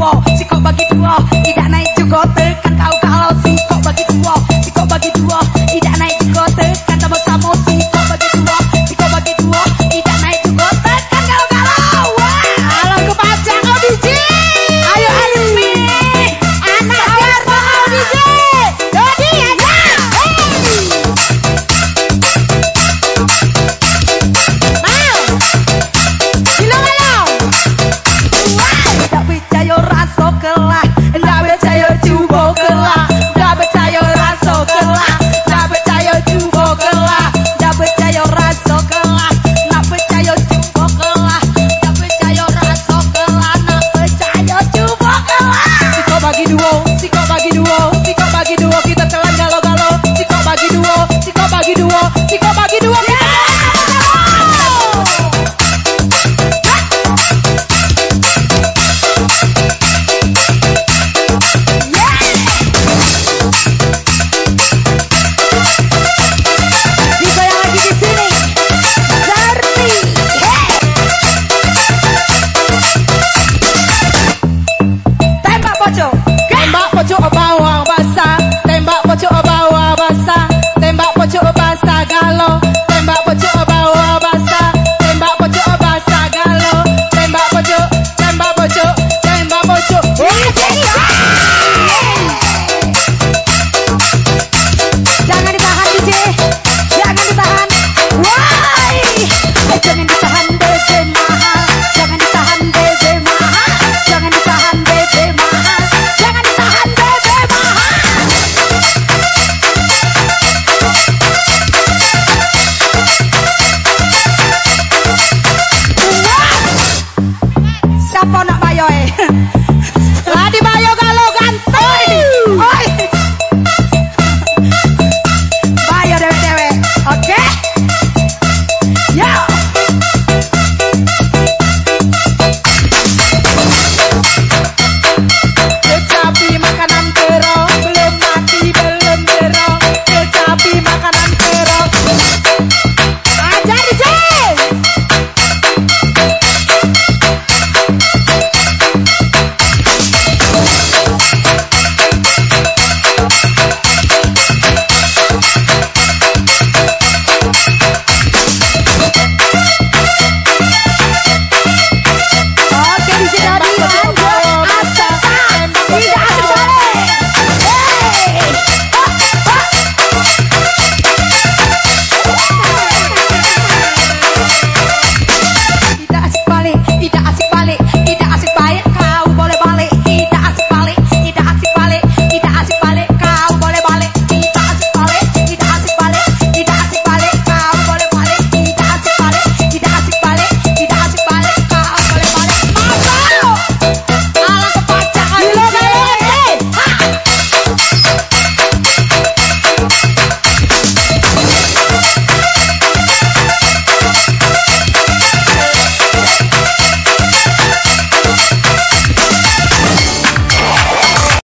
wow, si kau bagi dua Tidak naik juga terkait